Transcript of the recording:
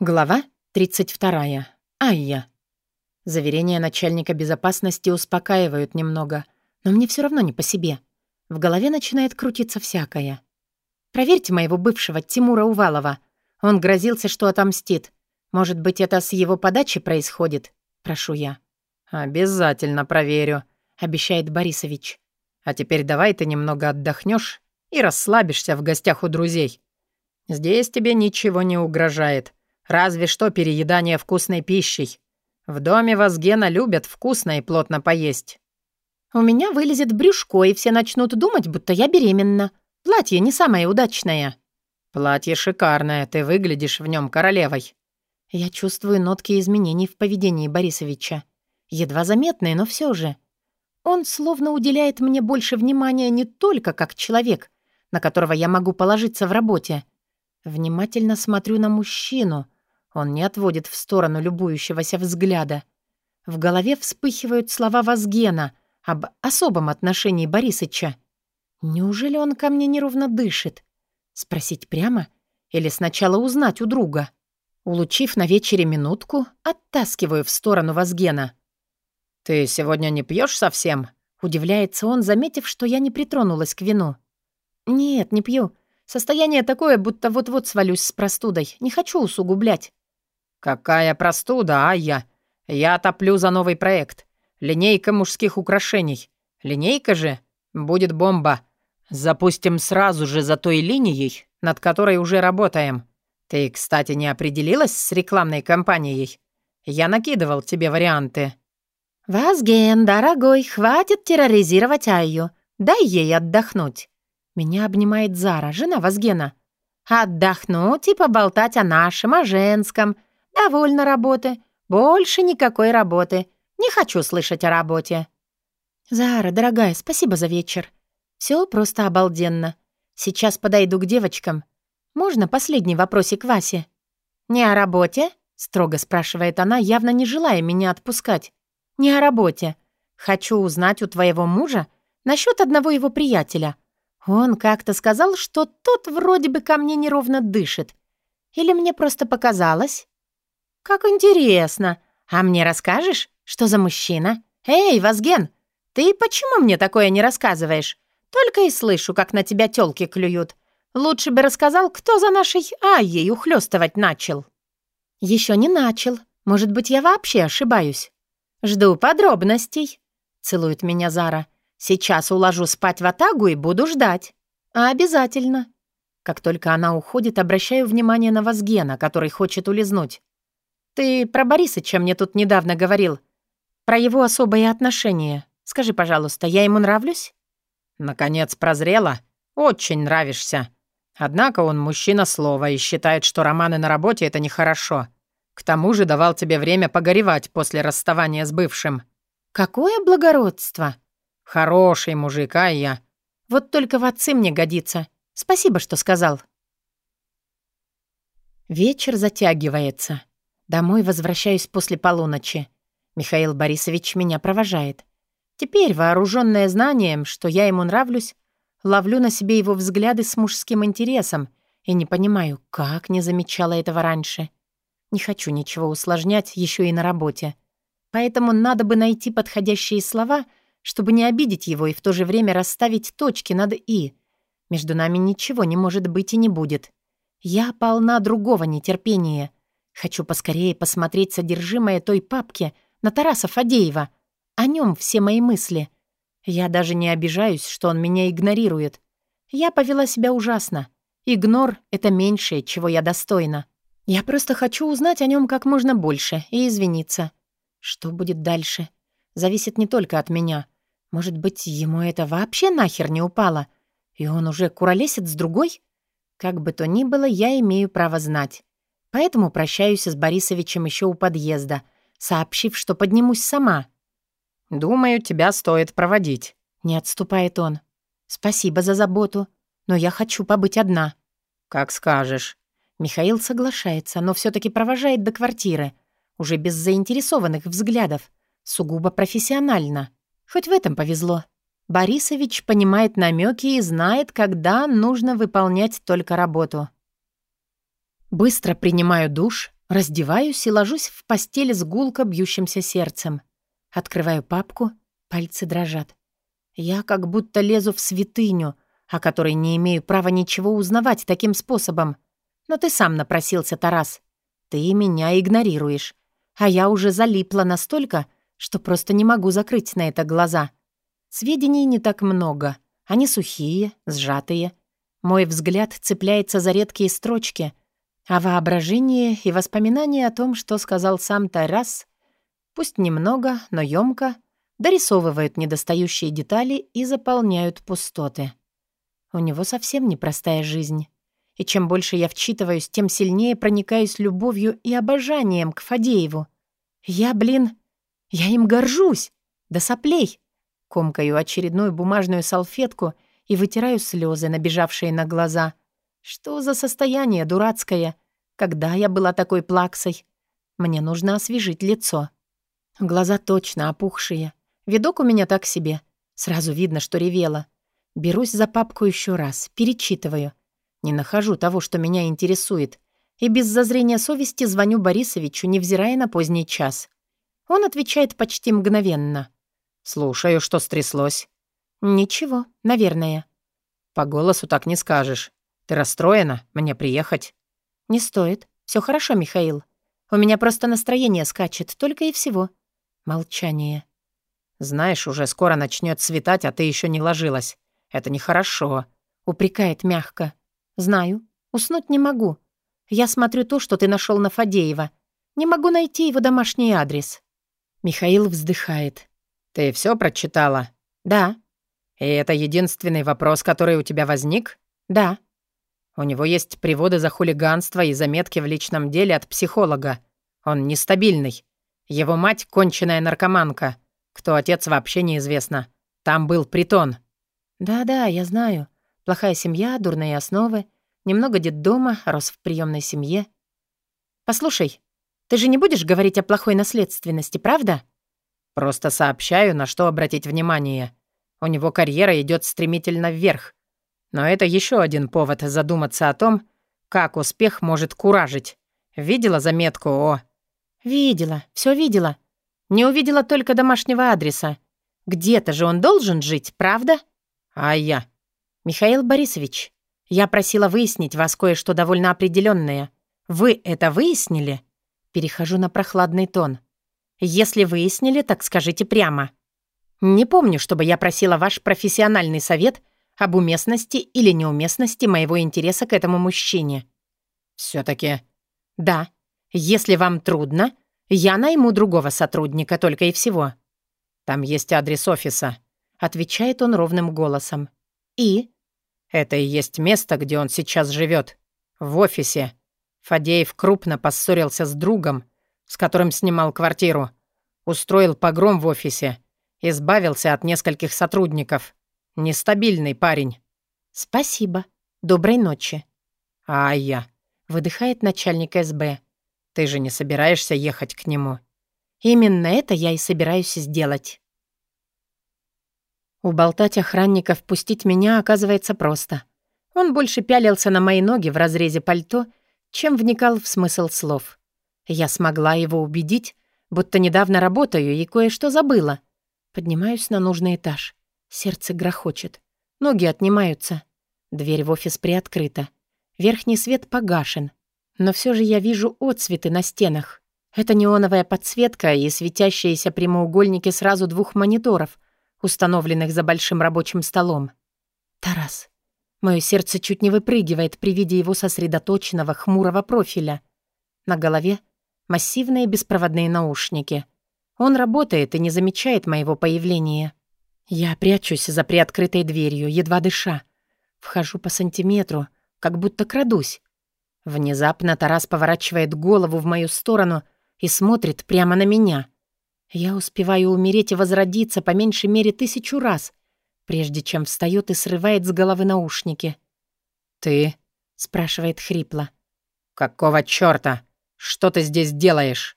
Глава 32. Айя. Заверения начальника безопасности успокаивают немного, но мне все равно не по себе. В голове начинает крутиться всякое. Проверьте моего бывшего Тимура Увалова. Он грозился, что отомстит. Может быть, это с его подачи происходит? Прошу я. «Обязательно проверю», — обещает Борисович. «А теперь давай ты немного отдохнешь и расслабишься в гостях у друзей. Здесь тебе ничего не угрожает». Разве что переедание вкусной пищей. В доме Вазгена любят вкусно и плотно поесть. У меня вылезет брюшко, и все начнут думать, будто я беременна. Платье не самое удачное. Платье шикарное, ты выглядишь в нем королевой. Я чувствую нотки изменений в поведении Борисовича. Едва заметные, но все же. Он словно уделяет мне больше внимания не только как человек, на которого я могу положиться в работе. Внимательно смотрю на мужчину — он не отводит в сторону любующегося взгляда. В голове вспыхивают слова Вазгена об особом отношении Борисыча. Неужели он ко мне неровно дышит? Спросить прямо или сначала узнать у друга? Улучив на вечере минутку, оттаскиваю в сторону Вазгена. «Ты сегодня не пьешь совсем?» Удивляется он, заметив, что я не притронулась к вину. «Нет, не пью. Состояние такое, будто вот-вот свалюсь с простудой. Не хочу усугублять». «Какая простуда, а я? Я топлю за новый проект. Линейка мужских украшений. Линейка же? Будет бомба. Запустим сразу же за той линией, над которой уже работаем. Ты, кстати, не определилась с рекламной кампанией? Я накидывал тебе варианты». «Вазген, дорогой, хватит терроризировать Айю. Дай ей отдохнуть». Меня обнимает Зара, жена Вазгена. «Отдохнуть и поболтать о нашем, о женском» «Довольно работы. Больше никакой работы. Не хочу слышать о работе». «Зара, дорогая, спасибо за вечер. Все просто обалденно. Сейчас подойду к девочкам. Можно последний вопросик Васе?» «Не о работе?» — строго спрашивает она, явно не желая меня отпускать. «Не о работе. Хочу узнать у твоего мужа насчет одного его приятеля. Он как-то сказал, что тот вроде бы ко мне неровно дышит. Или мне просто показалось?» «Как интересно! А мне расскажешь, что за мужчина? Эй, Вазген, ты почему мне такое не рассказываешь? Только и слышу, как на тебя тёлки клюют. Лучше бы рассказал, кто за нашей Айей ухлёстывать начал». «Еще не начал. Может быть, я вообще ошибаюсь?» «Жду подробностей», — целует меня Зара. «Сейчас уложу спать в Атагу и буду ждать». «А обязательно». Как только она уходит, обращаю внимание на Вазгена, который хочет улизнуть. «Ты про Борисыча мне тут недавно говорил. Про его особое отношение. Скажи, пожалуйста, я ему нравлюсь?» «Наконец прозрела? Очень нравишься. Однако он мужчина слова и считает, что романы на работе — это нехорошо. К тому же давал тебе время погоревать после расставания с бывшим». «Какое благородство!» «Хороший мужик, а я...» «Вот только в отцы мне годится. Спасибо, что сказал». Вечер затягивается. Домой возвращаюсь после полуночи. Михаил Борисович меня провожает. Теперь, вооруженная знанием, что я ему нравлюсь, ловлю на себе его взгляды с мужским интересом и не понимаю, как не замечала этого раньше. Не хочу ничего усложнять еще и на работе. Поэтому надо бы найти подходящие слова, чтобы не обидеть его и в то же время расставить точки над «и». Между нами ничего не может быть и не будет. Я полна другого нетерпения — Хочу поскорее посмотреть содержимое той папки на Тараса Фадеева. О нем все мои мысли. Я даже не обижаюсь, что он меня игнорирует. Я повела себя ужасно. Игнор — это меньшее, чего я достойна. Я просто хочу узнать о нем как можно больше и извиниться. Что будет дальше? Зависит не только от меня. Может быть, ему это вообще нахер не упало? И он уже куролесит с другой? Как бы то ни было, я имею право знать. Поэтому прощаюсь с Борисовичем еще у подъезда, сообщив, что поднимусь сама. «Думаю, тебя стоит проводить», — не отступает он. «Спасибо за заботу, но я хочу побыть одна». «Как скажешь». Михаил соглашается, но все таки провожает до квартиры, уже без заинтересованных взглядов, сугубо профессионально. Хоть в этом повезло. Борисович понимает намеки и знает, когда нужно выполнять только работу. Быстро принимаю душ, Раздеваюсь и ложусь в постели с гулко бьющимся сердцем. Открываю папку, пальцы дрожат. Я как будто лезу в святыню, о которой не имею права ничего узнавать таким способом. Но ты сам напросился, Тарас. Ты меня игнорируешь. А я уже залипла настолько, что просто не могу закрыть на это глаза. Сведений не так много. Они сухие, сжатые. Мой взгляд цепляется за редкие строчки, а воображение и воспоминания о том, что сказал сам Тарас, пусть немного, но ёмко, дорисовывают недостающие детали и заполняют пустоты. У него совсем непростая жизнь. И чем больше я вчитываюсь, тем сильнее проникаюсь любовью и обожанием к Фадееву. Я, блин, я им горжусь. До соплей. Комкаю очередную бумажную салфетку и вытираю слезы, набежавшие на глаза. Что за состояние дурацкое? Когда я была такой плаксой? Мне нужно освежить лицо. Глаза точно опухшие. Видок у меня так себе. Сразу видно, что ревела. Берусь за папку еще раз, перечитываю. Не нахожу того, что меня интересует. И без зазрения совести звоню Борисовичу, невзирая на поздний час. Он отвечает почти мгновенно. «Слушаю, что стряслось?» «Ничего, наверное». «По голосу так не скажешь. Ты расстроена? Мне приехать?» «Не стоит. Все хорошо, Михаил. У меня просто настроение скачет, только и всего». Молчание. «Знаешь, уже скоро начнет светать, а ты еще не ложилась. Это нехорошо», — упрекает мягко. «Знаю. Уснуть не могу. Я смотрю то, что ты нашел на Фадеева. Не могу найти его домашний адрес». Михаил вздыхает. «Ты все прочитала?» «Да». «И это единственный вопрос, который у тебя возник?» «Да». «У него есть приводы за хулиганство и заметки в личном деле от психолога. Он нестабильный. Его мать — конченая наркоманка. Кто отец, вообще неизвестно. Там был притон». «Да-да, я знаю. Плохая семья, дурные основы, немного детдома, рос в приемной семье. Послушай, ты же не будешь говорить о плохой наследственности, правда? Просто сообщаю, на что обратить внимание. У него карьера идет стремительно вверх. Но это еще один повод задуматься о том, как успех может куражить. Видела заметку о... Видела, все видела. Не увидела только домашнего адреса. Где-то же он должен жить, правда? А я? «Михаил Борисович, я просила выяснить вас кое-что довольно определенное. Вы это выяснили?» Перехожу на прохладный тон. «Если выяснили, так скажите прямо. Не помню, чтобы я просила ваш профессиональный совет об уместности или неуместности моего интереса к этому мужчине». «Все-таки...» «Да. Если вам трудно, я найму другого сотрудника только и всего». «Там есть адрес офиса», — отвечает он ровным голосом. «И?» Это и есть место, где он сейчас живет. В офисе. Фадеев крупно поссорился с другом, с которым снимал квартиру. Устроил погром в офисе. Избавился от нескольких сотрудников. Нестабильный парень. «Спасибо. Доброй ночи». «А я...» — выдыхает начальник СБ. «Ты же не собираешься ехать к нему?» «Именно это я и собираюсь сделать». Уболтать охранника впустить меня оказывается просто. Он больше пялился на мои ноги в разрезе пальто, чем вникал в смысл слов. Я смогла его убедить, будто недавно работаю и кое-что забыла. Поднимаюсь на нужный этаж. Сердце грохочет. Ноги отнимаются. Дверь в офис приоткрыта. Верхний свет погашен. Но все же я вижу отцветы на стенах. Это неоновая подсветка и светящиеся прямоугольники сразу двух мониторов — установленных за большим рабочим столом. Тарас. Мое сердце чуть не выпрыгивает при виде его сосредоточенного, хмурого профиля. На голове массивные беспроводные наушники. Он работает и не замечает моего появления. Я прячусь за приоткрытой дверью, едва дыша. Вхожу по сантиметру, как будто крадусь. Внезапно Тарас поворачивает голову в мою сторону и смотрит прямо на меня — я успеваю умереть и возродиться по меньшей мере тысячу раз, прежде чем встает и срывает с головы наушники. «Ты?» — спрашивает хрипло. «Какого чёрта? Что ты здесь делаешь?»